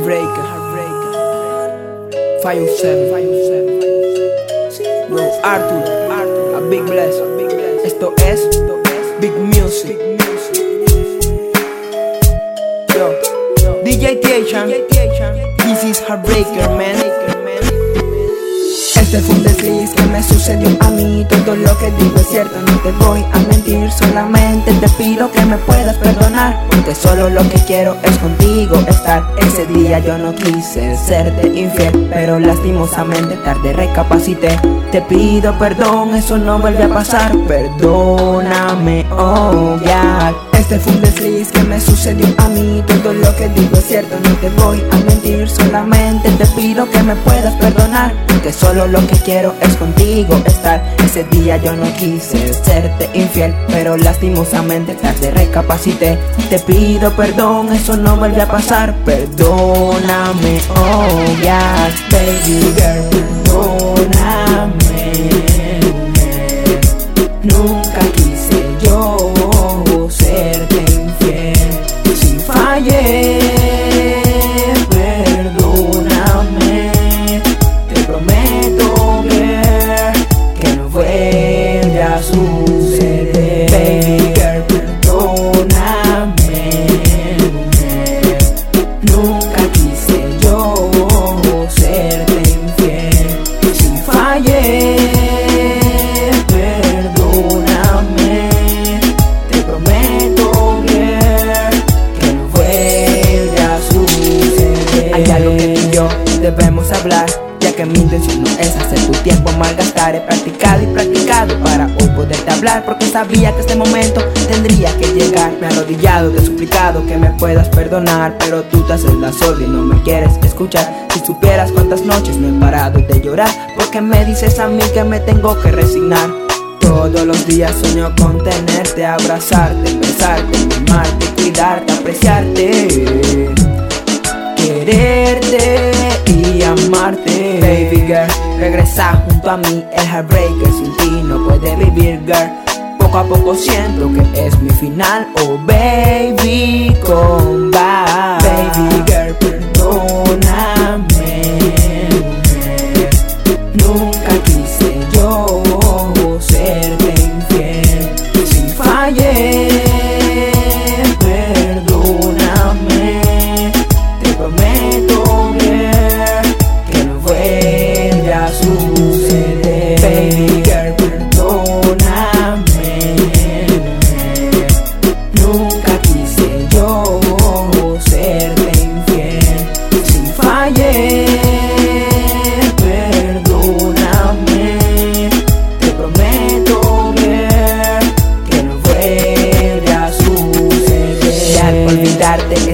Heartbreaker. Fire 7. Bro, Arthur. A Big Bless. Esto es Big Music. Yo, DJ Tiachan. This is Heartbreaker, man. Este fue un desliz que me sucedió a mí. Todo lo que digo es cierto, no te voy a mentir. Solamente te pido que me puedas perdonar Porque solo lo que quiero es contigo estar. Ese día yo no quise serte infiel Pero lastimosamente tarde recapacité. Te pido perdón, eso no vuelve a pasar. Perdóname, oh yeah este fue un desliz que me sucedió a mí. Todo lo que digo es cierto, no te voy a mentir. Solamente te pido que me puedas perdonar Porque solo lo que quiero es contigo estar. Ese día yo no quise serte infiel Pero lastimosamente tarde recapacité. Te pido perdón, eso no vuelve a pasar. Perdóname, oh yes, baby girl, perdóname perdóname Te prometo, girl, que no vuelve a no es hacer tu tiempo malgastar. He practicado y practicado para hoy poderte hablar Porque sabía que este momento tendría que llegar. Me he arrodillado, te he suplicado que me puedas perdonar Pero tú te haces la sorda y no me quieres escuchar. Si supieras cuántas noches no he parado de llorar Porque me dices a mí que me tengo que resignar. Todos los días sueño con tenerte, abrazarte, besarte, mimarte, cuidarte, apreciarte quererte y amarte. Baby girl, regresa junto a mí El heartbreaker sin ti no puede vivir girl. Poco a poco siento que es mi final Oh baby, come back Baby girl, perdóname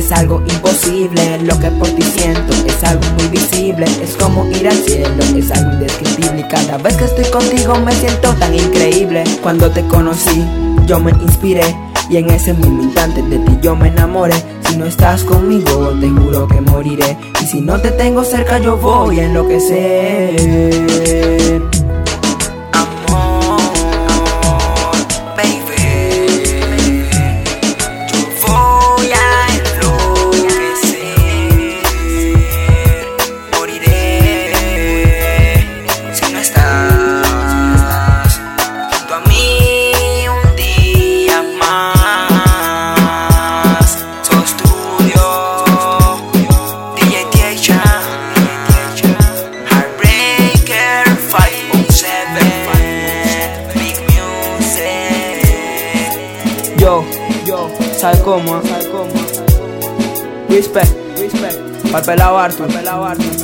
es algo imposible Lo que por ti siento es algo muy visible Es como ir al cielo, es algo indescriptible cada vez que estoy contigo me siento tan increíble. Cuando te conocí, yo me inspiré y en ese mismo instante de ti yo me enamoré. Si no estás conmigo te juro que moriré. Y si no te tengo cerca yo voy a enloquecer Yo, ¿sabes cómo? ¿Sabes cómo? Pa'l pelao Arthur,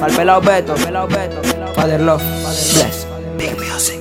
pa'l Beto, Father Love, Bless Big Music